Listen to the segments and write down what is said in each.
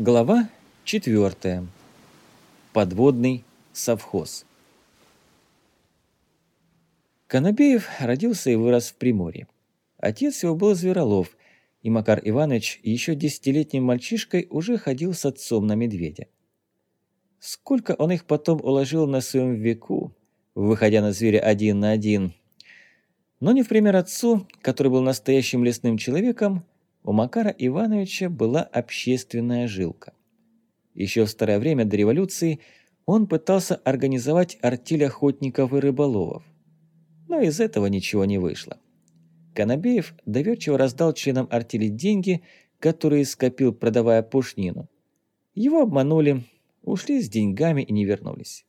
Глава 4. Подводный совхоз. Конобеев родился и вырос в Приморье. Отец его был Зверолов, и Макар Иванович еще десятилетним мальчишкой уже ходил с отцом на медведя. Сколько он их потом уложил на своем веку, выходя на зверя один на один. Но не в пример отцу, который был настоящим лесным человеком, у Макара Ивановича была общественная жилка. Еще в старое время до революции он пытался организовать артель охотников и рыболовов. Но из этого ничего не вышло. Конобеев доверчиво раздал членам артели деньги, которые скопил, продавая пушнину. Его обманули, ушли с деньгами и не вернулись.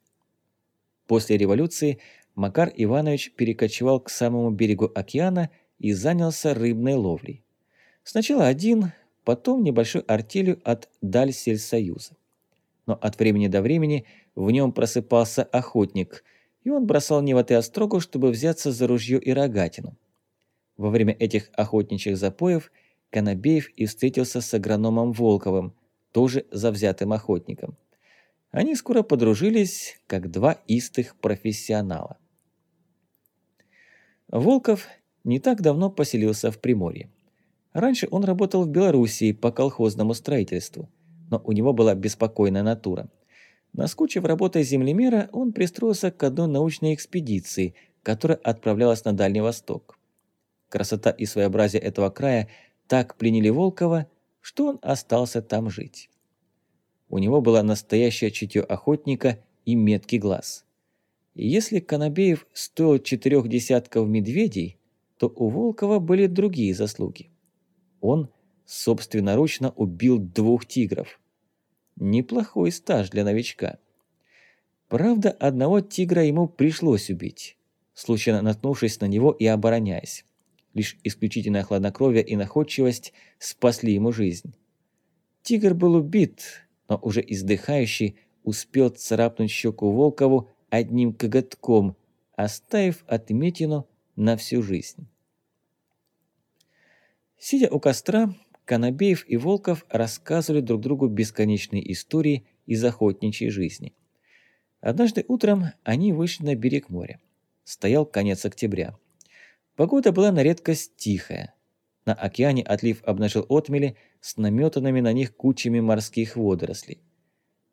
После революции Макар Иванович перекочевал к самому берегу океана и занялся рыбной ловлей. Сначала один, потом небольшой артелью от Дальсельсоюза. Но от времени до времени в нем просыпался охотник, и он бросал невоты острогу, чтобы взяться за ружье и рогатину. Во время этих охотничьих запоев Конобеев и встретился с агрономом Волковым, тоже завзятым охотником. Они скоро подружились, как два истых профессионала. Волков не так давно поселился в Приморье. Раньше он работал в Белоруссии по колхозному строительству, но у него была беспокойная натура. Наскучив работой землемера, он пристроился к одной научной экспедиции, которая отправлялась на Дальний Восток. Красота и своеобразие этого края так пленили Волкова, что он остался там жить. У него было настоящее чутье охотника и меткий глаз. И если Конобеев стоил четырех десятков медведей, то у Волкова были другие заслуги. Он собственноручно убил двух тигров. Неплохой стаж для новичка. Правда, одного тигра ему пришлось убить, случайно наткнувшись на него и обороняясь. Лишь исключительное хладнокровие и находчивость спасли ему жизнь. Тигр был убит, но уже издыхающий успел царапнуть щеку Волкову одним коготком, оставив отметину на всю жизнь. Сидя у костра, Конобеев и Волков рассказывали друг другу бесконечные истории из охотничьей жизни. Однажды утром они вышли на берег моря. Стоял конец октября. Погода была на редкость тихая. На океане отлив обнажил отмели с наметанными на них кучами морских водорослей.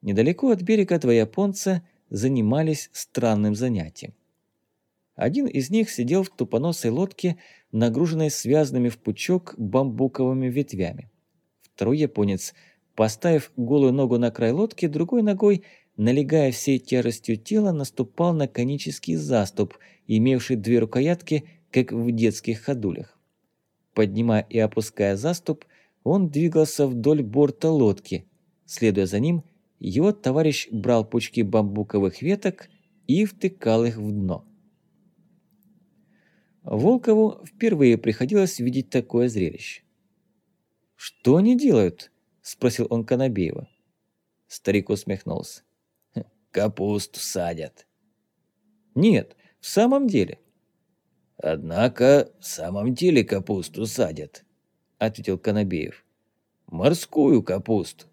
Недалеко от берега два японца занимались странным занятием. Один из них сидел в тупоносой лодке, нагруженной связанными в пучок бамбуковыми ветвями. Второй японец, поставив голую ногу на край лодки, другой ногой, налегая всей тяжестью тела, наступал на конический заступ, имевший две рукоятки, как в детских ходулях. Поднимая и опуская заступ, он двигался вдоль борта лодки. Следуя за ним, его товарищ брал пучки бамбуковых веток и втыкал их в дно. Волкову впервые приходилось видеть такое зрелище. «Что они делают?» – спросил он Конобеева. Старик усмехнулся. «Хм, «Капусту садят». «Нет, в самом деле». «Однако в самом деле капусту садят», – ответил Конобеев. «Морскую капусту».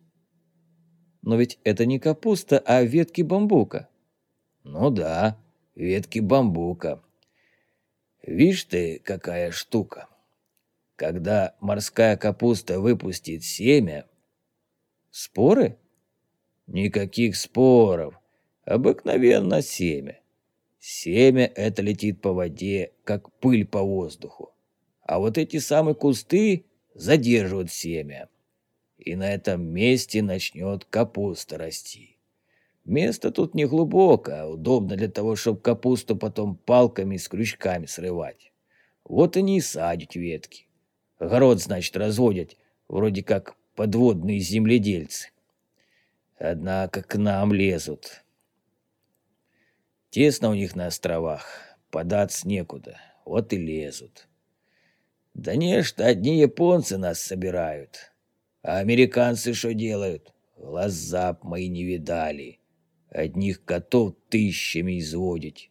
«Но ведь это не капуста, а ветки бамбука». «Ну да, ветки бамбука», Видишь ты, какая штука. Когда морская капуста выпустит семя... Споры? Никаких споров. Обыкновенно семя. Семя это летит по воде, как пыль по воздуху. А вот эти самые кусты задерживают семя. И на этом месте начнет капуста расти. Место тут не глубоко, а удобно для того, чтобы капусту потом палками с крючками срывать. Вот они и садят ветки. Огород, значит, разводят, вроде как подводные земледельцы. Однако к нам лезут. Тесно у них на островах, податься некуда, вот и лезут. Да не, что одни японцы нас собирают. А американцы что делают? Глаза б мои не видали. Одних котов тысячами изводить.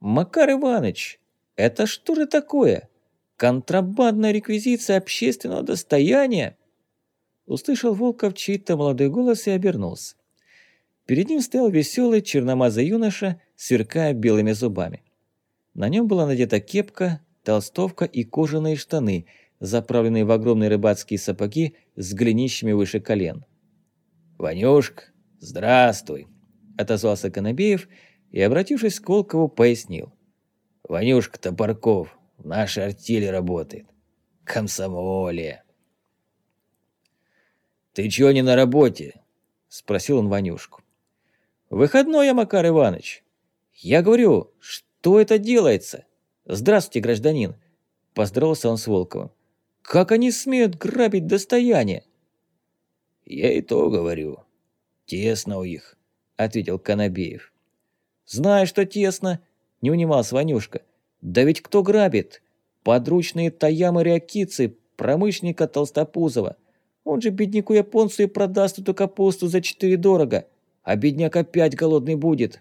Макар Иванович, это что же такое? Контрабандная реквизиция общественного достояния? услышал Волков чей-то молодой голос и обернулся. Перед ним стоял веселый черномазый юноша, сверкая белыми зубами. На нем была надета кепка, толстовка и кожаные штаны, заправленные в огромные рыбацкие сапоги с голенищами выше колен. «Ванюшка, здравствуй!» – отозвался Конобеев и, обратившись к Волкову, пояснил. «Ванюшка Топорков в нашей артели работает. Комсомоле!» «Ты чего не на работе?» – спросил он Ванюшку. «Выходной я, Макар Иванович. Я говорю, что это делается? Здравствуйте, гражданин!» – поздоровался он с Волковым. «Как они смеют грабить достояние?» «Я и то говорю. Тесно у них», – ответил Конобеев. «Знаю, что тесно», – не унимался Ванюшка. «Да ведь кто грабит? Подручные Таямы Рякицы, промышленника Толстопузова. Он же бедняку японцу и продаст эту капусту за четыре дорого а бедняк опять голодный будет.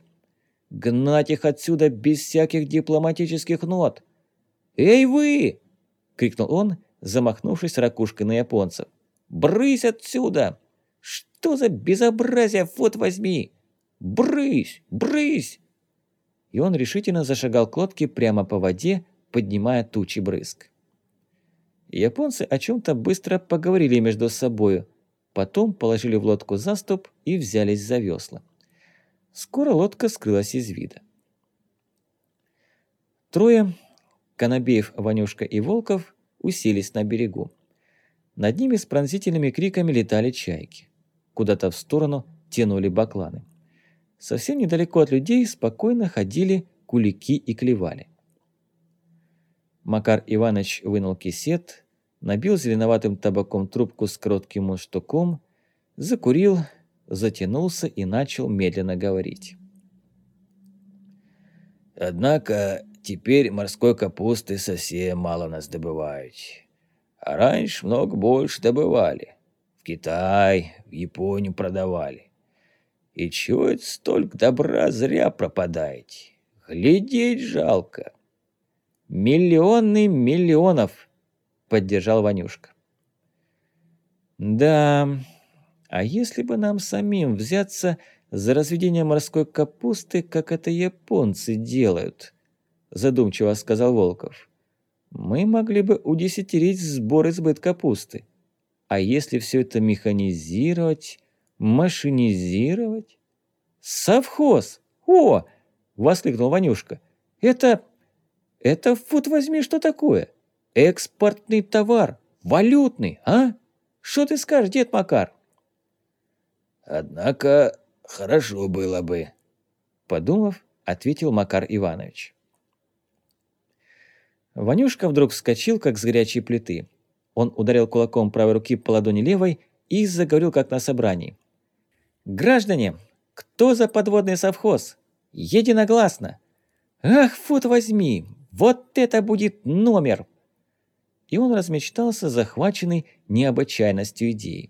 Гнать их отсюда без всяких дипломатических нот. «Эй вы!» — крикнул он, замахнувшись ракушкой на японцев. «Брысь отсюда! Что за безобразие, вот возьми! Брысь! Брысь!» И он решительно зашагал к лодке прямо по воде, поднимая тучи брызг. Японцы о чем-то быстро поговорили между собою, Потом положили в лодку заступ и взялись за весла. Скоро лодка скрылась из вида. Трое, Конобеев, Ванюшка и Волков, уселись на берегу. Над ними с пронзительными криками летали чайки. Куда-то в сторону тянули бакланы. Совсем недалеко от людей спокойно ходили кулики и клевали. Макар Иванович вынул кисет, набил зеленоватым табаком трубку с коротким мундштуком, закурил, затянулся и начал медленно говорить. «Однако теперь морской капусты совсем мало нас добывают. А раньше много больше добывали. В Китай, в Японию продавали. И чего это столько добра зря пропадает? Глядеть жалко. Миллионы миллионов поддержал Ванюшка. Да, а если бы нам самим взяться за разведение морской капусты, как это японцы делают, задумчиво сказал Волков. Мы могли бы удесятерить сбор избыт капусты. А если все это механизировать, машинизировать? Совхоз! О! воскликнул Ванюшка. Это... это, вот возьми, что такое? Экспортный товар, валютный, а? Что ты скажешь, дед Макар? Однако хорошо было бы, подумав, ответил Макар Иванович. Ванюшка вдруг вскочил, как с горячей плиты. Он ударил кулаком правой руки по ладони левой и заговорил, как на собрании. «Граждане, кто за подводный совхоз? Единогласно! Ах, фут возьми, вот это будет номер! и он размечтался, захваченный необычайностью идеи.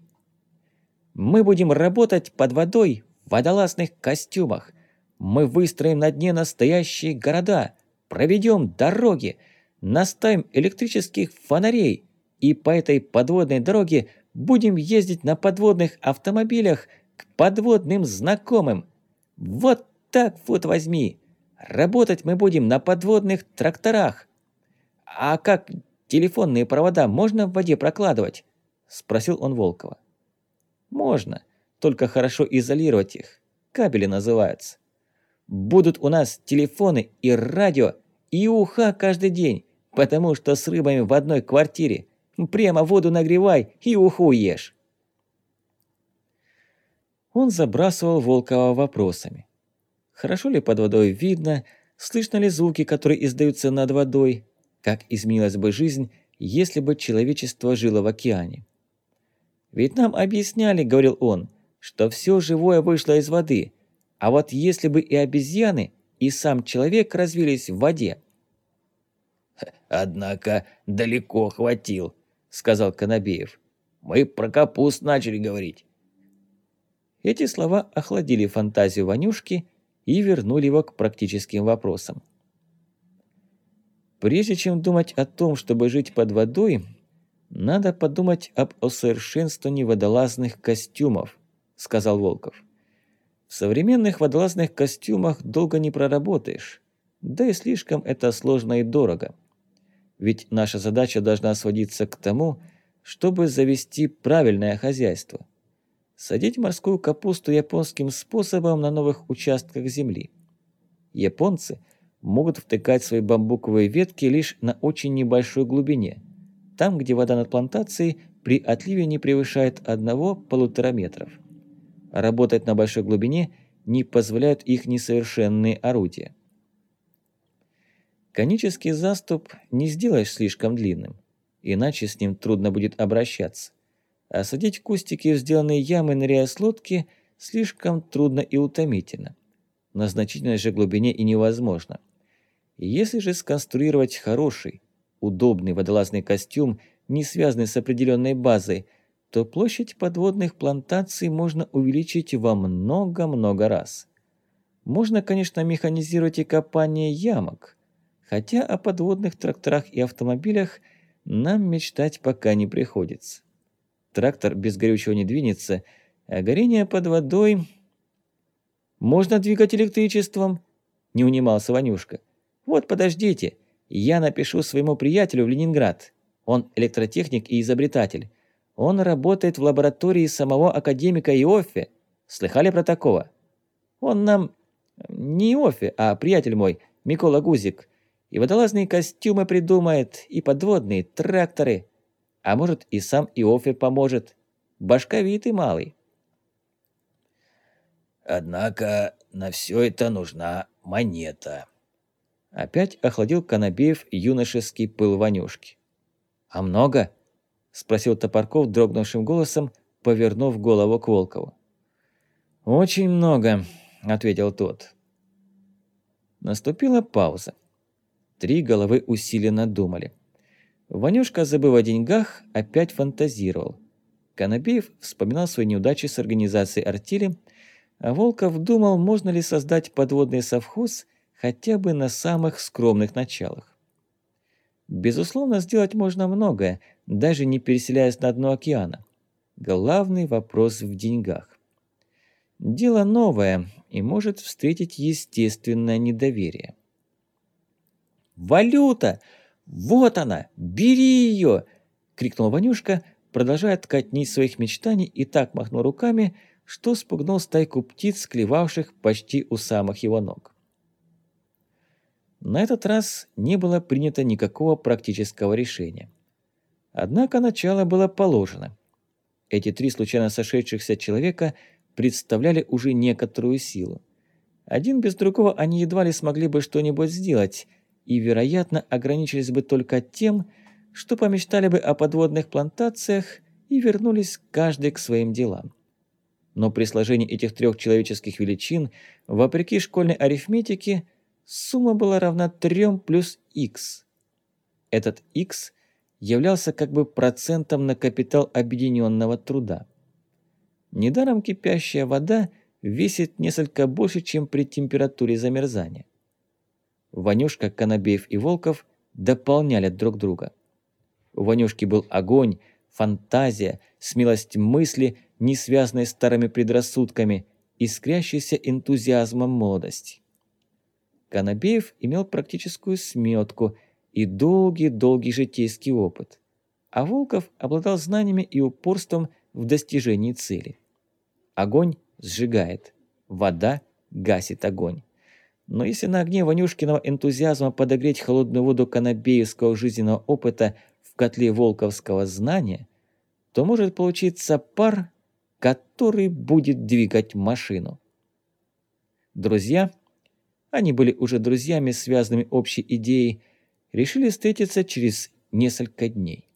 «Мы будем работать под водой в водолазных костюмах. Мы выстроим на дне настоящие города, проведем дороги, наставим электрических фонарей, и по этой подводной дороге будем ездить на подводных автомобилях к подводным знакомым. Вот так вот возьми. Работать мы будем на подводных тракторах. А как «Телефонные провода можно в воде прокладывать?» – спросил он Волкова. «Можно, только хорошо изолировать их. Кабели называются. Будут у нас телефоны и радио, и уха каждый день, потому что с рыбами в одной квартире. Прямо воду нагревай и уху ешь». Он забрасывал Волкова вопросами. Хорошо ли под водой видно, слышно ли звуки, которые издаются над водой, как изменилась бы жизнь, если бы человечество жило в океане. «Ведь нам объясняли, — говорил он, — что все живое вышло из воды, а вот если бы и обезьяны, и сам человек развились в воде». «Однако далеко хватил», — сказал Конобеев. «Мы про капуст начали говорить». Эти слова охладили фантазию Ванюшки и вернули его к практическим вопросам. Прежде чем думать о том, чтобы жить под водой, «Надо подумать об усовершенствовании водолазных костюмов», — сказал Волков. «В современных водолазных костюмах долго не проработаешь, да и слишком это сложно и дорого. Ведь наша задача должна сводиться к тому, чтобы завести правильное хозяйство. Садить морскую капусту японским способом на новых участках земли. Японцы могут втыкать свои бамбуковые ветки лишь на очень небольшой глубине – там, где вода над плантацией при отливе не превышает одного-полутора метров. Работать на большой глубине не позволяют их несовершенные орудия. Конический заступ не сделаешь слишком длинным, иначе с ним трудно будет обращаться. А садить кустики в сделанные ямы, ныряя с лодки, слишком трудно и утомительно. На значительной же глубине и невозможно. Если же сконструировать хороший, удобный водолазный костюм, не связанный с определенной базой, то площадь подводных плантаций можно увеличить во много-много раз. Можно, конечно, механизировать и копание ямок, хотя о подводных тракторах и автомобилях нам мечтать пока не приходится. Трактор без горючего не двинется, а горение под водой... «Можно двигать электричеством?» – не унимался Ванюшка. «Вот, подождите, я напишу своему приятелю в Ленинград. Он электротехник и изобретатель. Он работает в лаборатории самого академика Иоффе. Слыхали про такого? Он нам... Не Иоффе, а приятель мой, Микола Гузик. И водолазные костюмы придумает, и подводные тракторы. А может, и сам Иоффе поможет. Башковитый малый. Однако на все это нужна монета. Опять охладил Конобеев юношеский пыл Ванюшки. «А много?» – спросил Топорков дрогнувшим голосом, повернув голову к Волкову. «Очень много», – ответил тот. Наступила пауза. Три головы усиленно думали. Ванюшка, забыв о деньгах, опять фантазировал. Конобеев вспоминал свои неудачи с организацией артели, а Волков думал, можно ли создать подводный совхоз хотя бы на самых скромных началах. Безусловно, сделать можно многое, даже не переселяясь на дно океана. Главный вопрос в деньгах. Дело новое и может встретить естественное недоверие. «Валюта! Вот она! Бери ее!» — крикнул Ванюшка, продолжая ткать нить своих мечтаний и так махнул руками, что спугнул стайку птиц, клевавших почти у самых его ног. На этот раз не было принято никакого практического решения. Однако начало было положено. Эти три случайно сошедшихся человека представляли уже некоторую силу. Один без другого они едва ли смогли бы что-нибудь сделать и, вероятно, ограничились бы только тем, что помечтали бы о подводных плантациях и вернулись каждый к своим делам. Но при сложении этих трех человеческих величин, вопреки школьной арифметике, Сумма была равна 3 плюс x. Этот x являлся как бы процентом на капитал объединенного труда. Недаром кипящая вода весит несколько больше, чем при температуре замерзания. Ванюшка, Конобеев и Волков дополняли друг друга. У Ванюшки был огонь, фантазия, смелость мысли, не связанные старыми предрассудками, искрящийся энтузиазмом молодости. Конобеев имел практическую сметку и долгий-долгий житейский опыт, а Волков обладал знаниями и упорством в достижении цели. Огонь сжигает, вода гасит огонь. Но если на огне Ванюшкиного энтузиазма подогреть холодную воду конобеевского жизненного опыта в котле волковского знания, то может получиться пар, который будет двигать машину. Друзья они были уже друзьями, связанными общей идеей, решили встретиться через несколько дней.